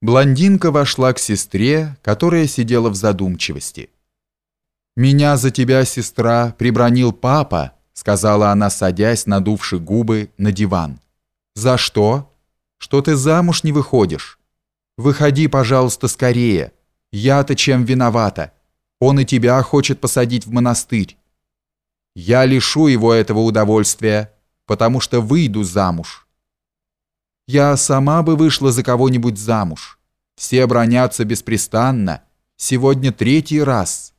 Блондинка вошла к сестре, которая сидела в задумчивости. «Меня за тебя, сестра, прибронил папа», сказала она, садясь, надувши губы, на диван. «За что? Что ты замуж не выходишь? Выходи, пожалуйста, скорее. Я-то чем виновата? Он и тебя хочет посадить в монастырь. Я лишу его этого удовольствия, потому что выйду замуж». Я сама бы вышла за кого-нибудь замуж. Все бронятся беспрестанно. Сегодня третий раз.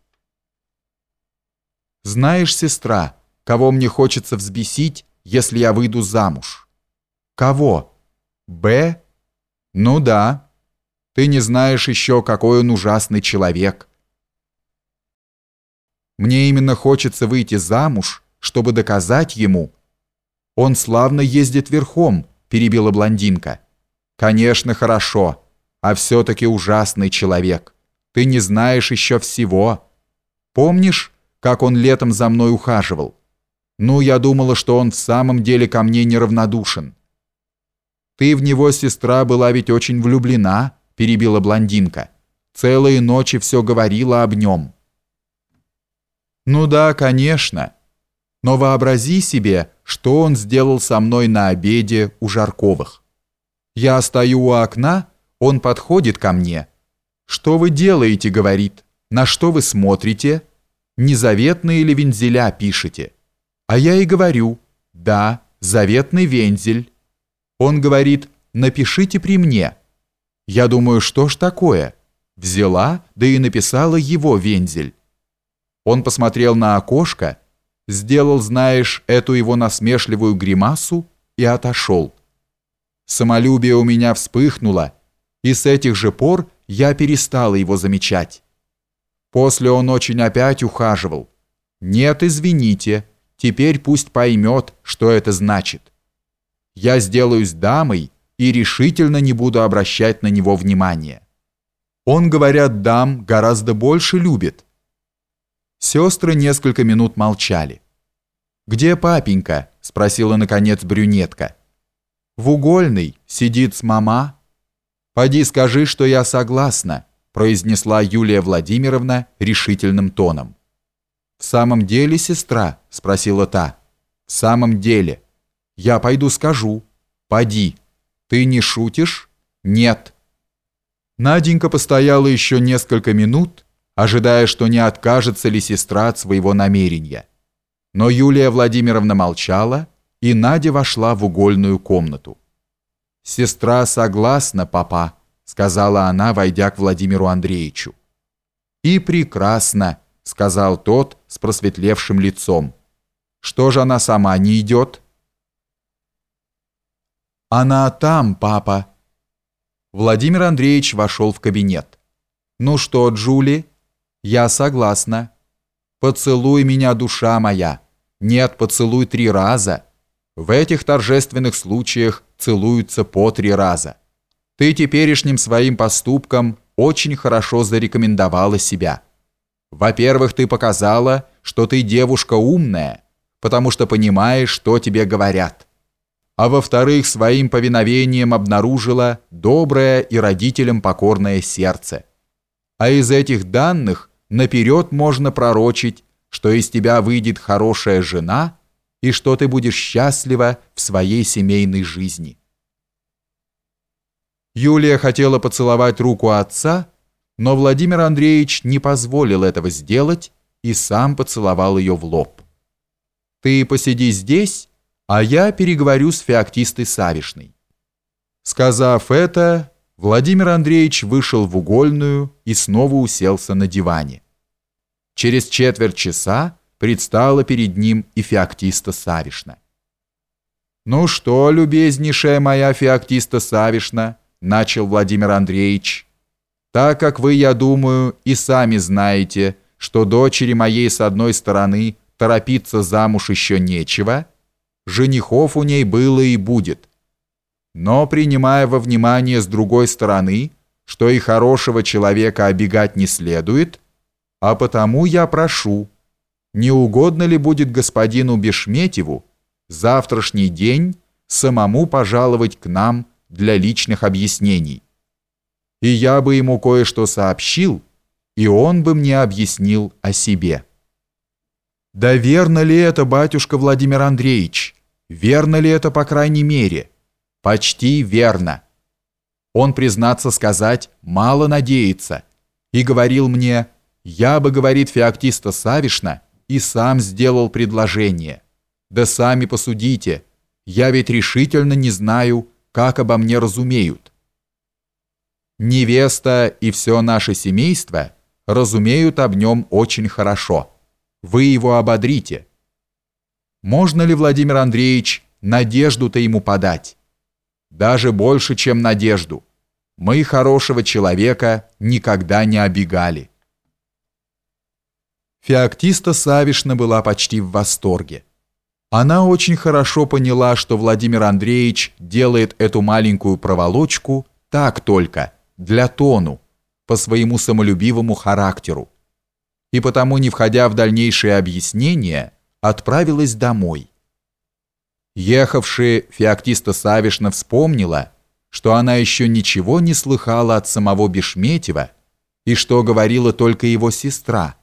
Знаешь, сестра, кого мне хочется взбесить, если я выйду замуж? Кого? Б? Ну да. Ты не знаешь еще, какой он ужасный человек. Мне именно хочется выйти замуж, чтобы доказать ему. Он славно ездит верхом, перебила блондинка. «Конечно, хорошо, а все-таки ужасный человек. Ты не знаешь еще всего. Помнишь, как он летом за мной ухаживал? Ну, я думала, что он в самом деле ко мне неравнодушен». «Ты в него, сестра, была ведь очень влюблена», перебила блондинка. «Целые ночи все говорила об нем». «Ну да, конечно». Но вообрази себе, что он сделал со мной на обеде у Жарковых. Я стою у окна, он подходит ко мне. «Что вы делаете?» — говорит. «На что вы смотрите?» «Не заветные ли вензеля пишете?» А я и говорю «Да, заветный вензель». Он говорит «Напишите при мне». Я думаю, что ж такое? Взяла, да и написала его вензель. Он посмотрел на окошко, сделал, знаешь, эту его насмешливую гримасу и отошел. Самолюбие у меня вспыхнуло, и с этих же пор я перестала его замечать. После он очень опять ухаживал. Нет, извините, теперь пусть поймет, что это значит. Я сделаюсь дамой и решительно не буду обращать на него внимания. Он, говорят, дам гораздо больше любит, Сестры несколько минут молчали. «Где папенька?» – спросила, наконец, брюнетка. «В угольной, сидит с мама». «Поди скажи, что я согласна», – произнесла Юлия Владимировна решительным тоном. «В самом деле, сестра?» – спросила та. «В самом деле. Я пойду скажу. Поди. Ты не шутишь?» «Нет». Наденька постояла еще несколько минут, ожидая, что не откажется ли сестра от своего намерения. Но Юлия Владимировна молчала, и Надя вошла в угольную комнату. «Сестра согласна, папа», — сказала она, войдя к Владимиру Андреевичу. «И прекрасно», — сказал тот с просветлевшим лицом. «Что же она сама не идет?» «Она там, папа». Владимир Андреевич вошел в кабинет. «Ну что, Джули?» Я согласна. Поцелуй меня, душа моя. Нет, поцелуй три раза. В этих торжественных случаях целуются по три раза. Ты теперешним своим поступком очень хорошо зарекомендовала себя. Во-первых, ты показала, что ты девушка умная, потому что понимаешь, что тебе говорят. А во-вторых, своим повиновением обнаружила доброе и родителям покорное сердце. А из этих данных наперед можно пророчить, что из тебя выйдет хорошая жена и что ты будешь счастлива в своей семейной жизни. Юлия хотела поцеловать руку отца, но Владимир Андреевич не позволил этого сделать и сам поцеловал ее в лоб. «Ты посиди здесь, а я переговорю с феоктистой Савишной». Сказав это, Владимир Андреевич вышел в угольную и снова уселся на диване. Через четверть часа предстала перед ним и Феоктиста Савишна. «Ну что, любезнейшая моя Феоктиста Савишна», начал Владимир Андреевич, «так как вы, я думаю, и сами знаете, что дочери моей с одной стороны торопиться замуж еще нечего, женихов у ней было и будет, но принимая во внимание с другой стороны, что и хорошего человека обегать не следует, а потому я прошу, не угодно ли будет господину Бешметьеву завтрашний день самому пожаловать к нам для личных объяснений? и я бы ему кое-что сообщил, и он бы мне объяснил о себе. Да верно ли это, батюшка Владимир Андреевич? Верно ли это, по крайней мере? Почти верно. Он, признаться сказать, мало надеется, и говорил мне, я бы, говорит Феоктиста Савишна, и сам сделал предложение. Да сами посудите, я ведь решительно не знаю, как обо мне разумеют. Невеста и все наше семейство разумеют об нем очень хорошо. Вы его ободрите. Можно ли, Владимир Андреевич, надежду-то ему подать? Даже больше, чем надежду. Мы хорошего человека никогда не обегали. Феоктиста Савишна была почти в восторге. Она очень хорошо поняла, что Владимир Андреевич делает эту маленькую проволочку так только, для тону, по своему самолюбивому характеру. И потому, не входя в дальнейшие объяснения, отправилась домой. Ехавшая Феоктиста Савишна вспомнила, что она еще ничего не слыхала от самого Бешметьева и что говорила только его сестра,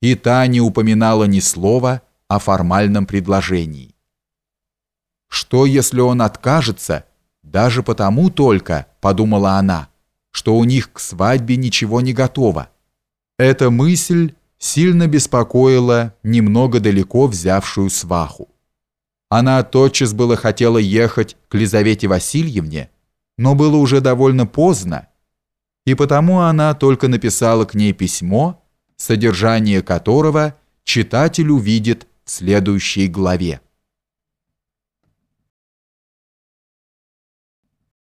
и та не упоминала ни слова о формальном предложении. Что, если он откажется, даже потому только, подумала она, что у них к свадьбе ничего не готово. Эта мысль сильно беспокоила немного далеко взявшую сваху. Она тотчас было хотела ехать к Лизавете Васильевне, но было уже довольно поздно, и потому она только написала к ней письмо, содержание которого читатель увидит в следующей главе.